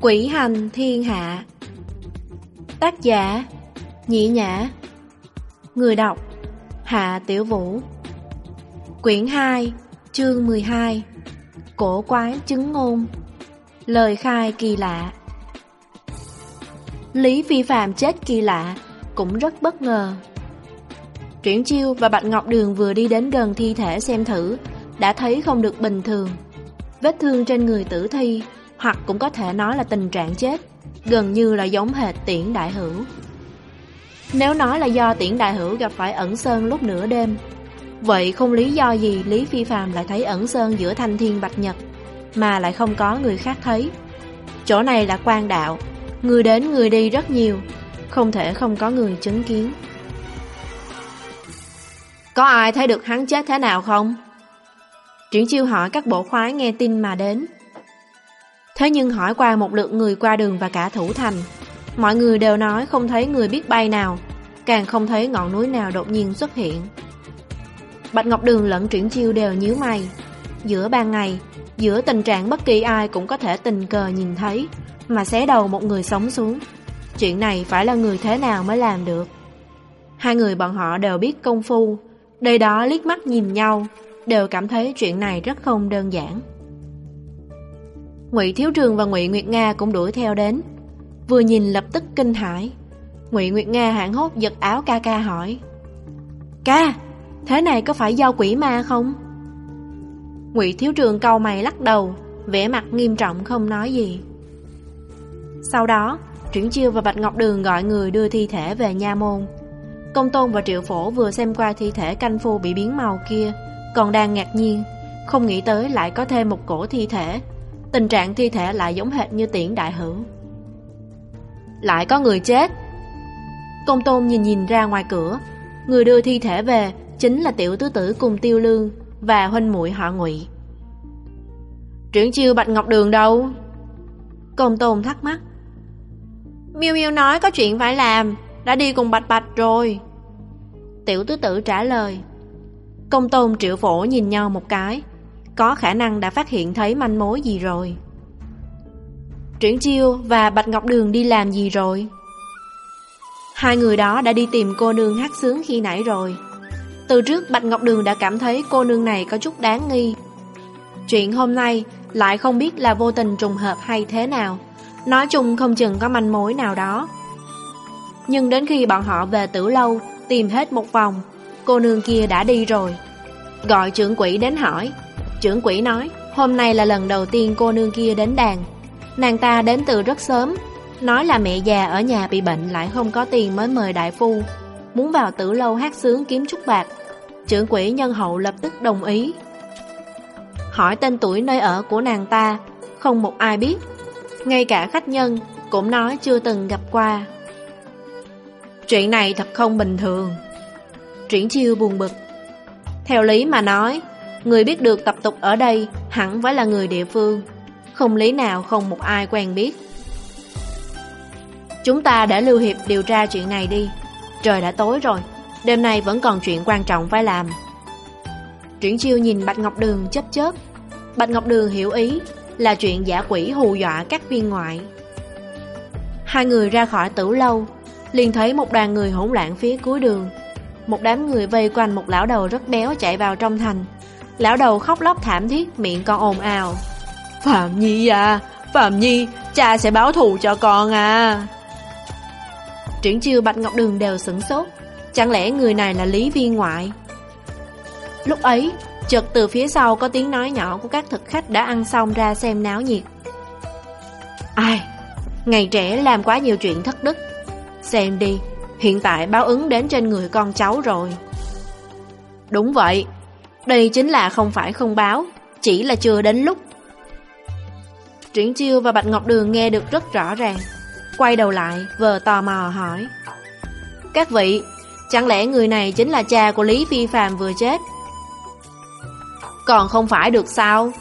Quỷ hành thiên hạ. Tác giả, Nhị Nhã. Người đọc, Hạ Tiểu Vũ. Quyển 2 Chương 12 Cổ quái chứng ngôn. Lời khai kỳ lạ. Lý Phi Phạm chết kỳ lạ Cũng rất bất ngờ. Triển Chiêu và Bạch Ngọc Đường vừa đi đến gần thi thể xem thử, Đã thấy không được bình thường. Vết thương trên người tử thi hoặc cũng có thể nói là tình trạng chết, Gần như là giống hệt tiễn đại hữu. Nếu nói là do tiễn đại hữu gặp phải ẩn sơn lúc nửa đêm, Vậy không lý do gì Lý Phi Phạm lại thấy ẩn sơn giữa thanh thiên bạch nhật, Mà lại không có người khác thấy. Chỗ này là quan đạo, Người đến người đi rất nhiều, Không thể không có người chứng kiến. Có ai thấy được hắn chết thế nào không? Triển chiêu hỏi các bộ khoái nghe tin mà đến. Thế nhưng hỏi qua một lượt người qua đường và cả thủ thành, Mọi người đều nói không thấy người biết bay nào, Càng không thấy ngọn núi nào đột nhiên xuất hiện. Bạch Ngọc Đường lẫn Triển Chiêu đều nhíu mày. Giữa ban ngày, Giữa tình trạng bất kỳ ai cũng có thể tình cờ nhìn thấy, Mà xé đầu một người sống xuống. Chuyện này phải là người thế nào mới làm được? Hai người bọn họ đều biết công phu Đây đó liếc mắt nhìn nhau, Đều cảm thấy chuyện này rất không đơn giản. Ngụy Thiếu Trường và Ngụy Nguyệt Nga cũng đuổi theo đến. Vừa nhìn lập tức kinh hãi. Ngụy Nguyệt Nga hạng hốt giật áo ca ca hỏi. Ca, thế này có phải do quỷ ma không? Ngụy Thiếu Trường cau mày lắc đầu vẻ mặt nghiêm trọng không nói gì. Sau đó Triển Chiêu và Bạch Ngọc Đường gọi người đưa thi thể về nha môn. Công Tôn và Triệu Phổ vừa xem qua thi thể canh phu bị biến màu kia Còn đang ngạc nhiên Không nghĩ tới lại có thêm một cổ thi thể. Tình trạng thi thể lại giống hệt như tiễn đại hữu. Lại có người chết. Công tôn nhìn nhìn ra ngoài cửa. Người đưa thi thể về Chính là tiểu tứ tử cùng tiêu lương Và huynh muội họ ngụy. Triển chiêu Bạch Ngọc Đường đâu? Công tôn thắc mắc. Miêu Miêu nói có chuyện phải làm, Đã đi cùng Bạch Bạch rồi. Tiểu tứ tử trả lời. Công tôn triệu phổ nhìn nhau một cái có khả năng đã phát hiện thấy manh mối gì rồi. Triển Chiêu và Bạch Ngọc Đường đi làm gì rồi? Hai người đó đã đi tìm cô nương hát sướng khi nãy rồi. Từ trước Bạch Ngọc Đường đã cảm thấy cô nương này có chút đáng nghi. Chuyện hôm nay lại không biết là vô tình trùng hợp hay thế nào. Nói chung không chừng có manh mối nào đó. Nhưng đến khi bọn họ về tử lâu, Tìm hết một vòng, Cô nương kia đã đi rồi. Gọi trưởng quỷ đến hỏi. Trưởng quỷ nói, Hôm nay là lần đầu tiên cô nương kia đến đàn. Nàng ta đến từ rất sớm. Nói là mẹ già ở nhà bị bệnh Lại không có tiền mới mời đại phu. Muốn vào tử lâu hát sướng kiếm chút bạc. Trưởng quỷ nhân hậu lập tức đồng ý. Hỏi tên tuổi nơi ở của nàng ta, Không một ai biết. Ngay cả khách nhân Cũng nói chưa từng gặp qua. Chuyện này thật không bình thường. Triển chiêu buồn bực. Theo lý mà nói Người biết được tập tục ở đây hẳn phải là người địa phương. Không lý nào không một ai quen biết. Chúng ta để Lưu Hiệp điều tra chuyện này đi. Trời đã tối rồi. Đêm nay vẫn còn chuyện quan trọng phải làm. Triển chiêu nhìn Bạch Ngọc Đường chớp chớp. Bạch Ngọc Đường hiểu ý Là chuyện giả quỷ hù dọa các viên ngoại. Hai người ra khỏi tử lâu, liền thấy một đoàn người hỗn loạn phía cuối đường. Một đám người vây quanh một lão đầu rất béo chạy vào trong thành. Lão đầu khóc lóc thảm thiết Miệng con ồn ào. Phạm Nhi à Phạm Nhi Cha sẽ báo thù cho con à. Triển chiêu Bạch Ngọc Đường đều sửng sốt. Chẳng lẽ người này là Lý Viên Ngoại? Lúc ấy Chợt từ phía sau có tiếng nói nhỏ Của các thực khách đã ăn xong ra xem náo nhiệt. Ai? Ngày trẻ làm quá nhiều chuyện thất đức. Xem đi Hiện tại báo ứng đến trên người con cháu rồi. Đúng vậy đây chính là không phải không báo, Chỉ là chưa đến lúc. Triển Chiêu và Bạch Ngọc Đường nghe được rất rõ ràng, Quay đầu lại, vờ tò mò hỏi. Các vị, Chẳng lẽ người này chính là cha của Lý Phi Phạm vừa chết? Còn không phải được sao?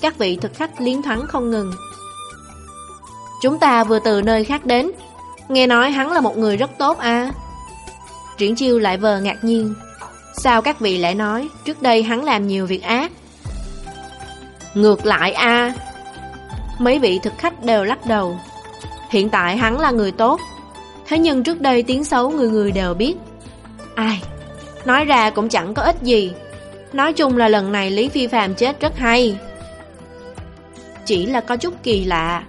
Các vị thực khách liến thoáng không ngừng. Chúng ta vừa từ nơi khác đến, Nghe nói hắn là một người rất tốt à? Triển chiêu lại vờ ngạc nhiên. Sao các vị lại nói, Trước đây hắn làm nhiều việc ác? Ngược lại a. Mấy vị thực khách đều lắc đầu. Hiện tại hắn là người tốt. Thế nhưng trước đây tiếng xấu người người đều biết. Ai, Nói ra cũng chẳng có ích gì. Nói chung là lần này Lý Phi Phạm chết rất hay. Chỉ là có chút kỳ lạ.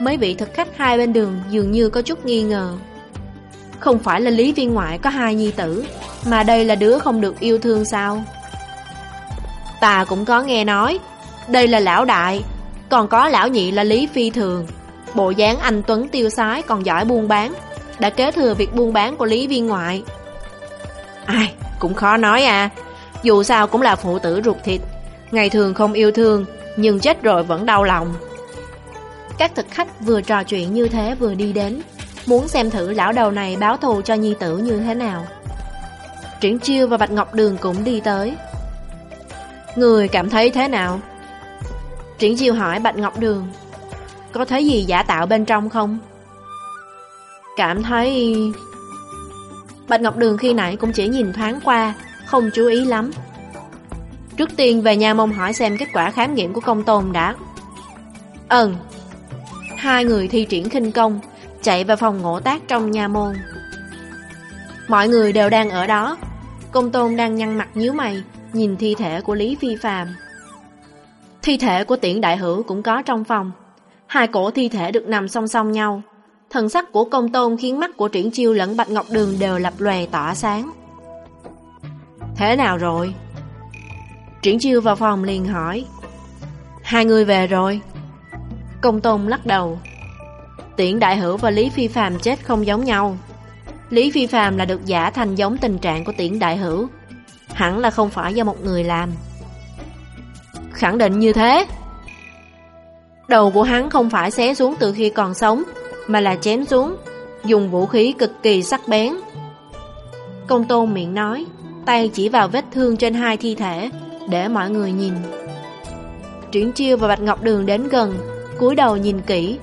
Mấy vị thực khách hai bên đường dường như có chút nghi ngờ. Không phải là Lý Viên Ngoại có hai nhi tử Mà đây là đứa không được yêu thương sao? Ta cũng có nghe nói Đây là lão đại Còn có lão nhị là Lý Phi Thường. Bộ dáng anh Tuấn tiêu sái còn giỏi buôn bán Đã kế thừa việc buôn bán của Lý Viên Ngoại. Ai, cũng khó nói à. Dù sao cũng là phụ tử ruột thịt Ngày thường không yêu thương Nhưng chết rồi vẫn đau lòng. Các thực khách vừa trò chuyện như thế vừa đi đến. Muốn xem thử lão đầu này báo thù cho nhi tử như thế nào. Triển Chiêu và Bạch Ngọc Đường cũng đi tới. Người cảm thấy thế nào? Triển Chiêu hỏi Bạch Ngọc Đường. Có thấy gì giả tạo bên trong không? Cảm thấy... Bạch Ngọc Đường khi nãy cũng chỉ nhìn thoáng qua, Không chú ý lắm. Trước tiên về nhà mông hỏi xem kết quả khám nghiệm của công tôn đã. Ừm. Hai người thi triển khinh công Chạy vào phòng ngộ tác trong nhà môn. Mọi người đều đang ở đó. Công tôn đang nhăn mặt nhíu mày, Nhìn thi thể của Lý Phi Phạm Thi thể của tiễn đại hữu cũng có trong phòng. Hai cổ thi thể được nằm song song nhau. Thần sắc của công tôn khiến mắt của triển chiêu lẫn bạch ngọc đường đều lập lòe tỏa sáng. Thế nào rồi? Triển chiêu vào phòng liền hỏi. Hai người về rồi. Công tôn lắc đầu. Tiễn đại hữu và Lý Phi Phạm chết không giống nhau. Lý Phi Phạm là được giả thành giống tình trạng của tiễn đại hữu. Hẳn là không phải do một người làm. Khẳng định như thế. Đầu của hắn không phải xé xuống từ khi còn sống, Mà là chém xuống, Dùng vũ khí cực kỳ sắc bén. Công tôn miệng nói, Tay chỉ vào vết thương trên hai thi thể, Để mọi người nhìn. Triển chiêu và Bạch Ngọc Đường đến gần, cúi đầu nhìn kỹ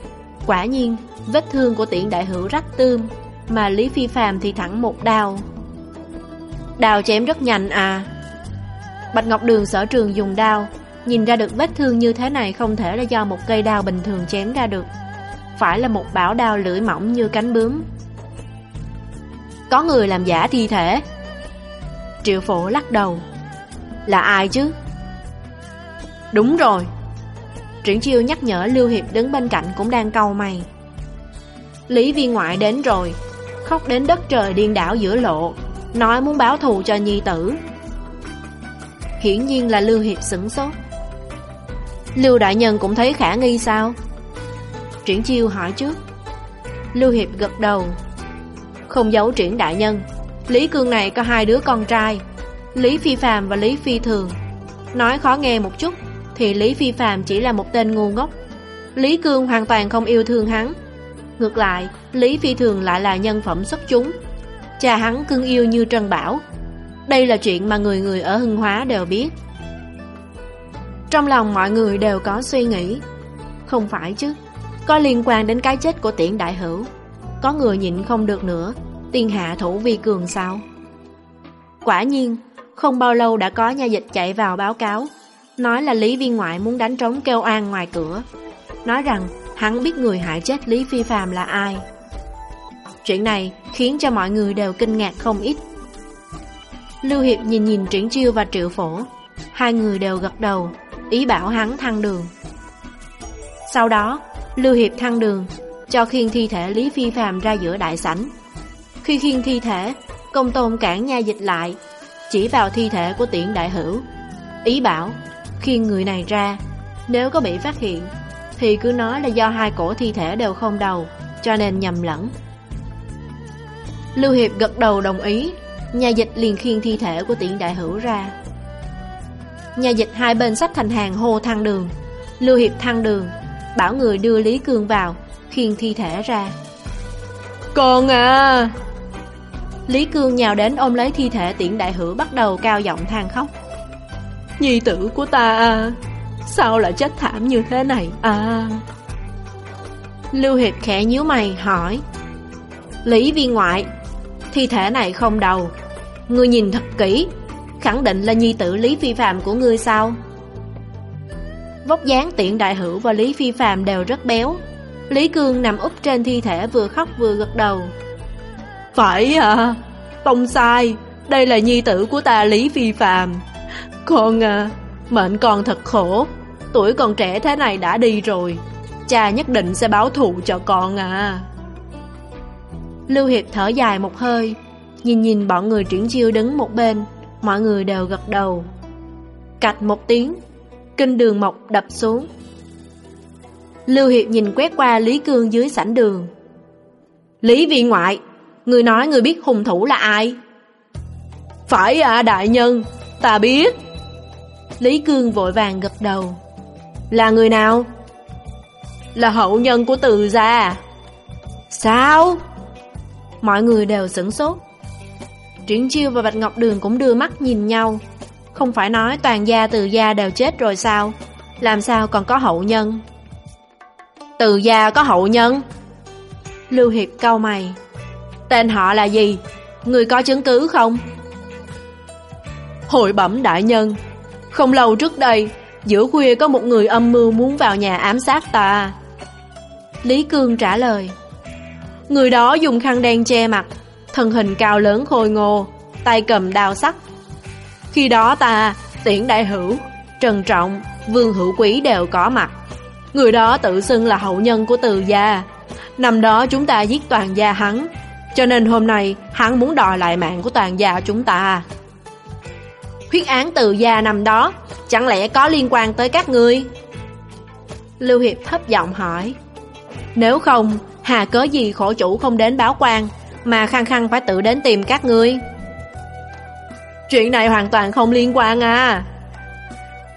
Quả nhiên, Vết thương của tiện đại hữu rách tươm, Mà Lý Phi Phạm thì thẳng một đao. Đao chém rất nhanh à. Bạch Ngọc Đường sở trường dùng đao, Nhìn ra được vết thương như thế này Không thể là do một cây đao bình thường chém ra được. Phải là một bảo đao lưỡi mỏng như cánh bướm. Có người làm giả thi thể. Triệu phổ lắc đầu. Là ai chứ? Đúng rồi. Triển chiêu nhắc nhở Lưu Hiệp đứng bên cạnh cũng đang cau mày. Lý viên ngoại đến rồi, Khóc đến đất trời điên đảo giữa lộ, Nói muốn báo thù cho nhi tử. Hiển nhiên là Lưu Hiệp sửng sốt. Lưu Đại Nhân cũng thấy khả nghi sao? Triển Chiêu hỏi trước. Lưu Hiệp gật đầu. Không giấu Triển Đại Nhân, Lý Cương này có hai đứa con trai, Lý Phi Phàm và Lý Phi Thường. Nói khó nghe một chút. Thì Lý Phi Phạm chỉ là một tên ngu ngốc. Lý Cương hoàn toàn không yêu thương hắn. Ngược lại, Lý Phi Thường lại là nhân phẩm xuất chúng. Cha hắn cưng yêu như trân Bảo. Đây là chuyện mà người người ở Hưng Hóa đều biết. Trong lòng mọi người đều có suy nghĩ. Không phải chứ, Có liên quan đến cái chết của tiễn đại hữu. Có người nhịn không được nữa, Tiên hạ thủ vi cường sao? Quả nhiên, Không bao lâu đã có nha dịch chạy vào báo cáo. Nói là Lý Viên Ngoại muốn đánh trống kêu an ngoài cửa. Nói rằng, hắn biết người hại chết Lý Phi Phạm là ai. Chuyện này khiến cho mọi người đều kinh ngạc không ít. Lưu Hiệp nhìn nhìn Triển Chiêu và Triệu Phổ. Hai người đều gật đầu, Ý bảo hắn thăng đường. Sau đó, Lưu Hiệp thăng đường, Cho khiên thi thể Lý Phi Phạm ra giữa đại sảnh. Khi khiên thi thể, Công tôn cản nha dịch lại, Chỉ vào thi thể của tiễn đại hữu. Ý bảo Khiên người này ra Nếu có bị phát hiện Thì cứ nói là do hai cổ thi thể đều không đầu Cho nên nhầm lẫn. Lưu Hiệp gật đầu đồng ý Nhà dịch liền khiêng thi thể của tiện đại hữu ra. Nhà dịch hai bên sắp thành hàng hô thăng đường. Lưu Hiệp thăng đường Bảo người đưa Lý Cương vào Khiêng thi thể ra. Con à! Lý Cương nhào đến ôm lấy thi thể tiện đại hữu Bắt đầu cao giọng than khóc Nhi tử của ta à Sao lại chết thảm như thế này à? Lưu Hiệp khẽ nhíu mày hỏi. Lý viên ngoại Thi thể này không đầu Ngươi nhìn thật kỹ Khẳng định là nhi tử Lý Phi Phạm của ngươi sao? Vóc dáng tiện đại hữu và Lý Phi Phạm đều rất béo. Lý Cương nằm úp trên thi thể vừa khóc vừa gật đầu. Phải à Không sai Đây là nhi tử của ta Lý Phi Phạm con à Mệnh con thật khổ. Tuổi còn trẻ thế này đã đi rồi. Cha nhất định sẽ báo thù cho con à. Lưu Hiệp thở dài một hơi, Nhìn nhìn bọn người triển chiêu đứng một bên, Mọi người đều gật đầu. Cạch một tiếng, Kinh đường mộc đập xuống. Lưu Hiệp nhìn quét qua Lý Cương dưới sảnh đường. Lý viên ngoại, Người nói người biết hung thủ là ai? Phải à đại nhân, Ta biết. Lý Cương vội vàng gật đầu. Là người nào? Là hậu nhân của từ gia à? Sao? Mọi người đều sửng sốt. Triển Chiêu và Bạch Ngọc Đường cũng đưa mắt nhìn nhau. Không phải nói toàn gia từ gia đều chết rồi sao? Làm sao còn có hậu nhân? Từ gia có hậu nhân? Lưu Hiệp cau mày. Tên họ là gì? Người có chứng cứ không? Hội bẩm đại nhân. Không lâu trước đây Giữa khuya có một người âm mưu muốn vào nhà ám sát ta. Lý Cương trả lời Người đó dùng khăn đen che mặt Thân hình cao lớn khôi ngô Tay cầm đao sắt. Khi đó ta, tiễn đại hữu Trần Trọng, Vương Hữu Quý đều có mặt. Người đó tự xưng là hậu nhân của từ gia. Năm đó chúng ta giết toàn gia hắn Cho nên hôm nay hắn muốn đòi lại mạng của toàn gia chúng ta. Huyết án từ gia năm đó. Chẳng lẽ có liên quan tới các ngươi? Lưu Hiệp thấp giọng hỏi. Nếu không, Hà cớ gì khổ chủ không đến báo quan, Mà khăng khăng phải tự đến tìm các ngươi? Chuyện này hoàn toàn không liên quan à.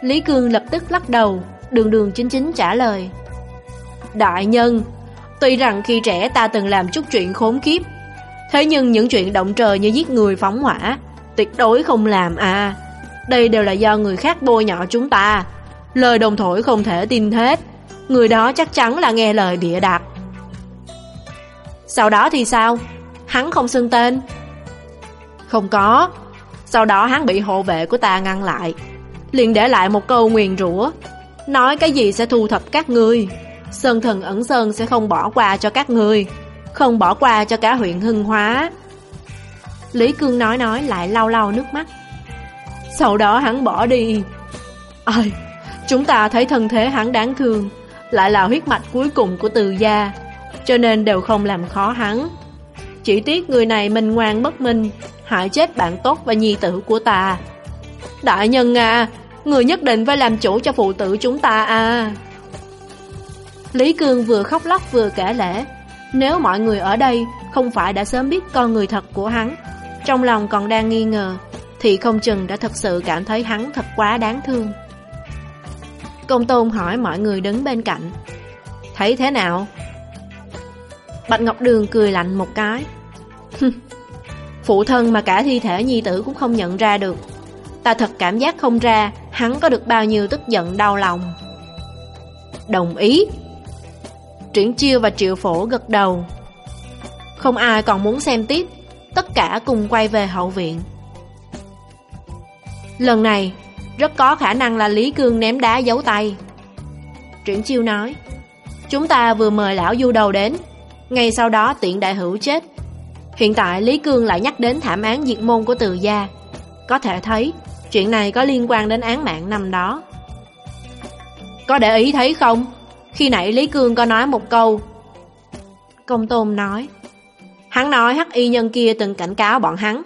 Lý Cương lập tức lắc đầu, Đường đường chính chính trả lời. Đại nhân, Tuy rằng khi trẻ ta từng làm chút chuyện khốn kiếp, Thế nhưng những chuyện động trời như giết người phóng hỏa, Tuyệt đối không làm à. Đây đều là do người khác bôi nhọ chúng ta. Lời đồng thổi không thể tin hết. Người đó chắc chắn là nghe lời bịa đặt. Sau đó thì sao? Hắn không xưng tên. Không có. Sau đó hắn bị hộ vệ của ta ngăn lại. Liền để lại một câu nguyền rủa. Nói cái gì sẽ thu thập các ngươi. Sơn thần ẩn sơn sẽ không bỏ qua cho các ngươi. Không bỏ qua cho cả huyện Hưng Hóa. Lý Cương nói nói lại lau lau nước mắt. Sau đó hắn bỏ đi. Ôi, chúng ta thấy thân thế hắn đáng thương Lại là huyết mạch cuối cùng của từ gia Cho nên đều không làm khó hắn. Chỉ tiếc người này mình ngoan bất minh Hại chết bạn tốt và nhi tử của ta. Đại nhân à Người nhất định phải làm chủ cho phụ tử chúng ta à. Lý Cương vừa khóc lóc vừa kể lễ Nếu mọi người ở đây Không phải đã sớm biết con người thật của hắn Trong lòng còn đang nghi ngờ. Thì không chừng đã thật sự cảm thấy hắn thật quá đáng thương. Công tôn hỏi mọi người đứng bên cạnh. Thấy thế nào? Bạch Ngọc Đường cười lạnh một cái. Phụ thân mà cả thi thể nhi tử cũng không nhận ra được. Ta thật cảm giác không ra Hắn có được bao nhiêu tức giận đau lòng. Đồng ý. Triển chiêu và triệu phổ gật đầu. Không ai còn muốn xem tiếp. Tất cả cùng quay về hậu viện. Lần này, Rất có khả năng là Lý Cương ném đá giấu tay. Triển chiêu nói, Chúng ta vừa mời lão du đầu đến. Ngay sau đó tiện đại hữu chết. Hiện tại Lý Cương lại nhắc đến thảm án diệt môn của từ gia. Có thể thấy, Chuyện này có liên quan đến án mạng năm đó. Có để ý thấy không? Khi nãy Lý Cương có nói một câu. Công Tôn nói, Hắn nói hắc y nhân kia từng cảnh cáo bọn hắn.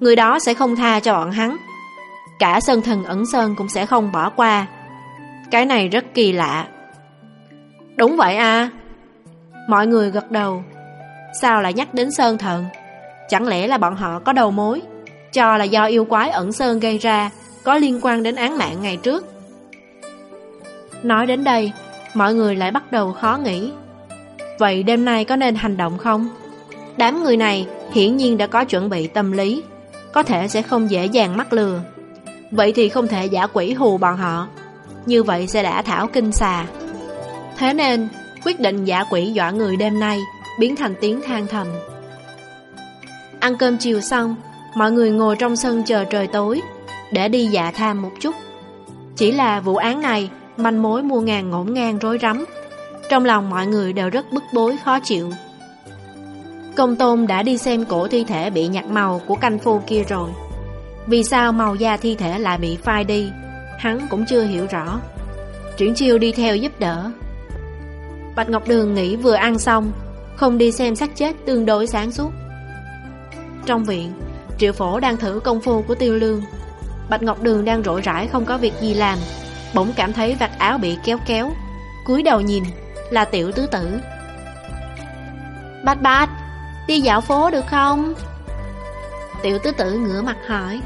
Người đó sẽ không tha cho bọn hắn. Cả Sơn Thần ẩn Sơn cũng sẽ không bỏ qua Cái này rất kỳ lạ Đúng vậy à Mọi người gật đầu Sao lại nhắc đến Sơn Thần Chẳng lẽ là bọn họ có đầu mối cho là do yêu quái ẩn sơn gây ra, có liên quan đến án mạng ngày trước. Nói đến đây, mọi người lại bắt đầu khó nghĩ. Vậy đêm nay có nên hành động không? Đám người này hiển nhiên đã có chuẩn bị tâm lý, có thể sẽ không dễ dàng mắc lừa. Vậy thì không thể giả quỷ hù bọn họ, như vậy sẽ đã thảo kinh xà. Thế nên, quyết định giả quỷ dọa người đêm nay, biến thành tiếng than thầm. Ăn cơm chiều xong, Mọi người ngồi trong sân chờ trời tối Để đi dạ tham một chút Chỉ là vụ án này manh mối mua ngàn ngổn ngang rối rắm. Trong lòng mọi người đều rất bức bối khó chịu. Công tôn đã đi xem cổ thi thể bị nhạt màu của canh phu kia rồi. Vì sao màu da thi thể lại bị phai đi, hắn cũng chưa hiểu rõ. Triển chiêu đi theo giúp đỡ. Bạch Ngọc Đường nghĩ vừa ăn xong, không đi xem xác chết tương đối sáng suốt. Trong viện, Triệu Phổ đang thử công phu của Tiêu Lương. Bạch Ngọc Đường đang rỗi rãi không có việc gì làm, bỗng cảm thấy vạt áo bị kéo kéo. cúi đầu nhìn, là tiểu tứ tử. Bạch Bạch, đi dạo phố được không? Tiểu tứ tử ngửa mặt hỏi.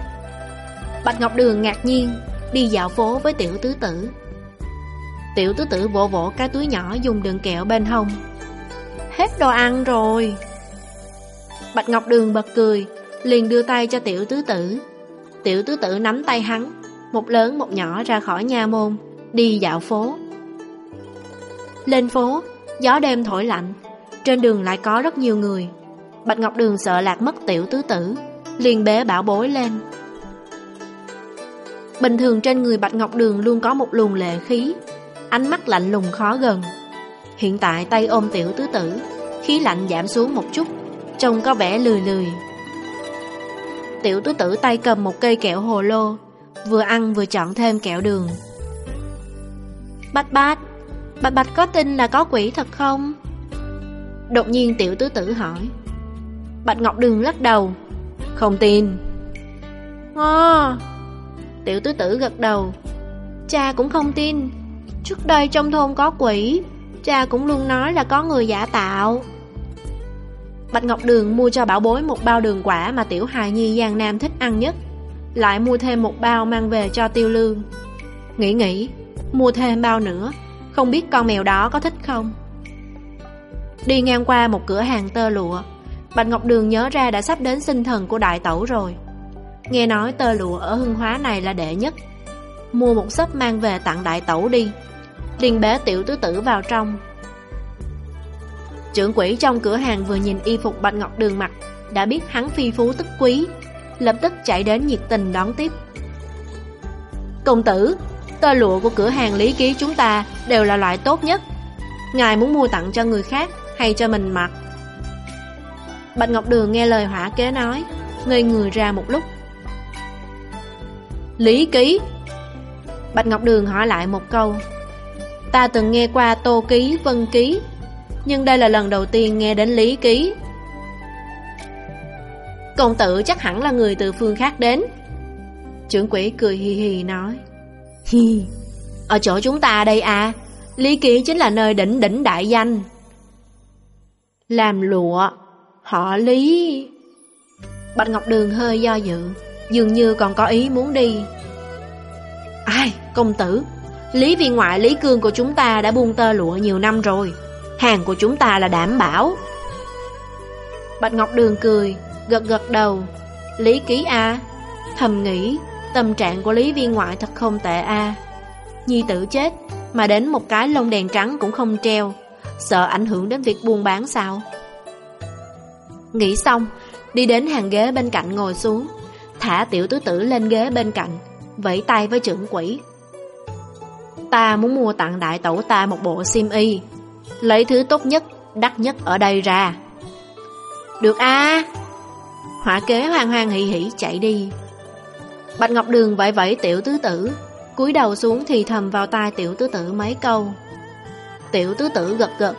Bạch Ngọc Đường ngạc nhiên, đi dạo phố với tiểu tứ tử. Tiểu tứ tử vỗ vỗ cái túi nhỏ dùng đường kẹo bên hông. Hết đồ ăn rồi. Bạch Ngọc Đường bật cười, liền đưa tay cho tiểu tứ tử. Tiểu tứ tử nắm tay hắn, một lớn một nhỏ ra khỏi nhà môn, đi dạo phố. Lên phố, gió đêm thổi lạnh, trên đường lại có rất nhiều người. Bạch Ngọc Đường sợ lạc mất tiểu tứ tử, liền bế bảo bối lên. Bình thường trên người Bạch Ngọc Đường luôn có một luồng lệ khí, ánh mắt lạnh lùng khó gần. Hiện tại tay ôm tiểu tứ tử, khí lạnh giảm xuống một chút, trông có vẻ lười lười. Tiểu tứ tử tay cầm một cây kẹo hồ lô, vừa ăn vừa chọn thêm kẹo đường. Bạch bạch, bạch bạch có tin là có quỷ thật không? Đột nhiên tiểu tứ tử hỏi. Bạch Ngọc Đường lắc đầu, không tin. À, tiểu tứ tử gật đầu, cha cũng không tin. Trước đây trong thôn có quỷ, cha cũng luôn nói là có người giả tạo. Bạch Ngọc Đường mua cho bảo bối một bao đường quả mà tiểu hài nhi Giang Nam thích ăn nhất. Lại mua thêm một bao mang về cho tiêu lương. Nghĩ nghĩ, mua thêm bao nữa, không biết con mèo đó có thích không? Đi ngang qua một cửa hàng tơ lụa, Bạch Ngọc Đường nhớ ra đã sắp đến sinh thần của đại tẩu rồi. Nghe nói tơ lụa ở hưng hóa này là đệ nhất. Mua một sấp mang về tặng đại tẩu đi. Liền bế tiểu tứ tử vào trong, Trưởng quỷ trong cửa hàng vừa nhìn y phục Bạch Ngọc Đường mặc Đã biết hắn phi phú tức quý Lập tức chạy đến nhiệt tình đón tiếp. Công tử Tơ lụa của cửa hàng lý ký chúng ta Đều là loại tốt nhất. Ngài muốn mua tặng cho người khác Hay cho mình mặc? Bạch Ngọc Đường nghe lời hỏa kế nói Ngây người ra một lúc. Lý ký Bạch Ngọc Đường hỏi lại một câu Ta từng nghe qua tô ký, vân ký nhưng đây là lần đầu tiên nghe đến lý ký. Công tử chắc hẳn là người từ phương khác đến. Trưởng quỷ cười hì hì nói. Hi, ở chỗ chúng ta đây à, lý ký chính là nơi đỉnh đỉnh đại danh. Làm lụa, họ lý. Bạch Ngọc Đường hơi do dự, dường như còn có ý muốn đi. Ai, công tử, Lý viên ngoại Lý Cương của chúng ta đã buông tơ lụa nhiều năm rồi. Hàng của chúng ta là đảm bảo. Bạch Ngọc Đường cười Gật gật đầu. Lý ký A Thầm nghĩ Tâm trạng của Lý viên ngoại thật không tệ A. Nhi tử chết Mà đến một cái lông đèn trắng cũng không treo. Sợ ảnh hưởng đến việc buôn bán sao? Nghĩ xong Đi đến hàng ghế bên cạnh ngồi xuống. Thả tiểu tứ tử lên ghế bên cạnh Vẫy tay với trưởng quỷ. Ta muốn mua tặng đại tẩu ta một bộ sim y Lấy thứ tốt nhất, đắt nhất ở đây ra. Được a? Hỏa kế hoang hoang hỉ hỉ chạy đi. Bạch Ngọc Đường vẫy vẫy tiểu tứ tử cúi đầu xuống thì thầm vào tai tiểu tứ tử mấy câu. Tiểu tứ tử gật gật.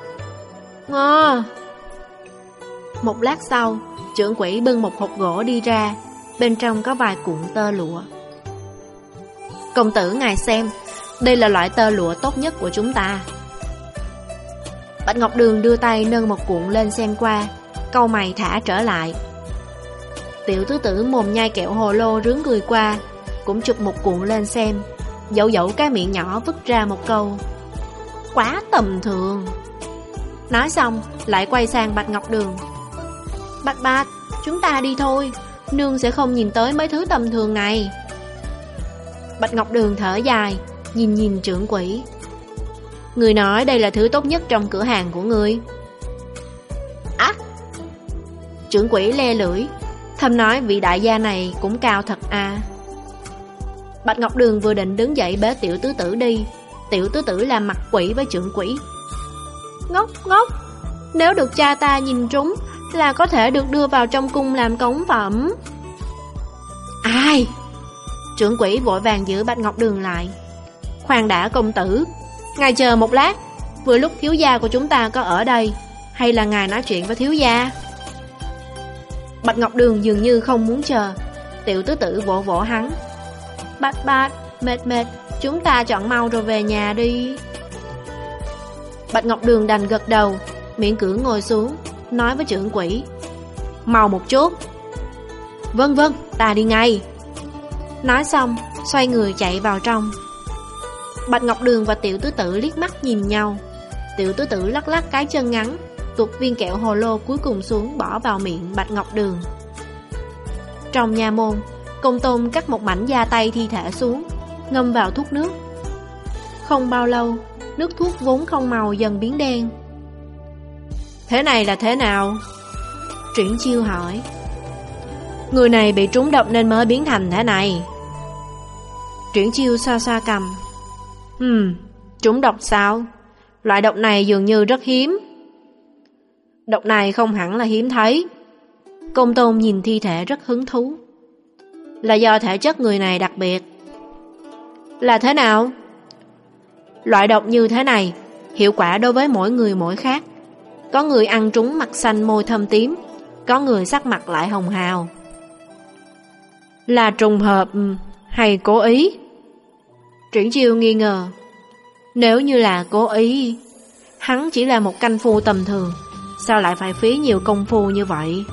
Ngò Một lát sau Trưởng quỷ bưng một hộp gỗ đi ra Bên trong có vài cuộn tơ lụa. Công tử ngài xem, Đây là loại tơ lụa tốt nhất của chúng ta. Bạch Ngọc Đường đưa tay nâng một cuộn lên xem qua Câu mày thả trở lại. Tiểu tứ tử mồm nhai kẹo hồ lô rướng người qua, Cũng chụp một cuộn lên xem, Dẫu dẫu cái miệng nhỏ vứt ra một câu. Quá tầm thường. Nói xong, lại quay sang Bạch Ngọc Đường. Bạch Bạch, Chúng ta đi thôi. Nương sẽ không nhìn tới mấy thứ tầm thường này. Bạch Ngọc Đường thở dài, Nhìn nhìn trưởng quỷ. Người nói đây là thứ tốt nhất trong cửa hàng của người Á! Trưởng quỷ le lưỡi, Thầm nói vị đại gia này cũng cao thật à. Bạch Ngọc Đường vừa định đứng dậy bế tiểu tứ tử đi, Tiểu tứ tử làm mặt quỷ với trưởng quỷ. Ngốc ngốc! Nếu được cha ta nhìn trúng là có thể được đưa vào trong cung làm cống phẩm. Ai? Trưởng quỷ vội vàng giữ Bạch Ngọc Đường lại. Khoan đã công tử. Ngài chờ một lát. Vừa lúc thiếu gia của chúng ta có ở đây. Hay là ngài nói chuyện với thiếu gia? Bạch Ngọc Đường dường như không muốn chờ. Tiểu tứ tử vỗ vỗ hắn. Bạch bạch, mệt mệt. Chúng ta chọn mau rồi về nhà đi. Bạch Ngọc Đường đành gật đầu. Miễn cưỡng ngồi xuống Nói với trưởng quỷ màu một chút. Vâng vâng, ta đi ngay. Nói xong, xoay người chạy vào trong. Bạch Ngọc Đường và Tiểu Tứ Tử liếc mắt nhìn nhau. Tiểu Tứ Tử lắc lắc cái chân ngắn Tuột viên kẹo hồ lô cuối cùng xuống bỏ vào miệng Bạch Ngọc Đường. Trong nhà môn Công tôm cắt một mảnh da tay thi thể xuống Ngâm vào thuốc nước. Không bao lâu Nước thuốc vốn không màu dần biến đen. Thế này là thế nào? Triển chiêu hỏi. Người này bị trúng độc nên mới biến thành thế này. Triển chiêu xoa xoa cầm. Ừm, trúng độc sao? Loại độc này dường như rất hiếm. Độc này không hẳn là hiếm thấy. Công tôn nhìn thi thể rất hứng thú. Là do thể chất người này đặc biệt. Là thế nào? Loại độc như thế này Hiệu quả đối với mỗi người mỗi khác. Có người ăn trúng mặt xanh môi thâm tím, Có người sắc mặt lại hồng hào. Là trùng hợp ừ, hay cố ý? Triển chiêu nghi ngờ. Nếu như là cố ý, Hắn chỉ là một canh phu tầm thường, Sao lại phải phí nhiều công phu như vậy?